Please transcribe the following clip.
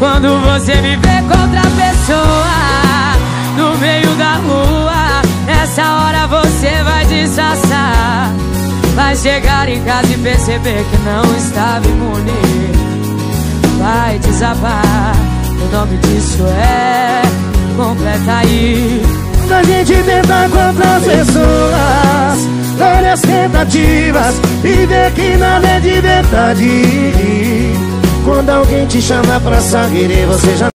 Quando você me vê com outra pessoa No meio da rua Nessa hora você vai desassar Vai chegar em casa e perceber que não estava imune. Vai desabar O nome disso é Completa aí. Da gente tentar contra pessoas Várias tentativas E ver que nada é de verdade Quando alguém te chama pra sair você já